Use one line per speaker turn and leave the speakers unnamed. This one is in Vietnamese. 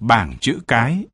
bảng chữ cái.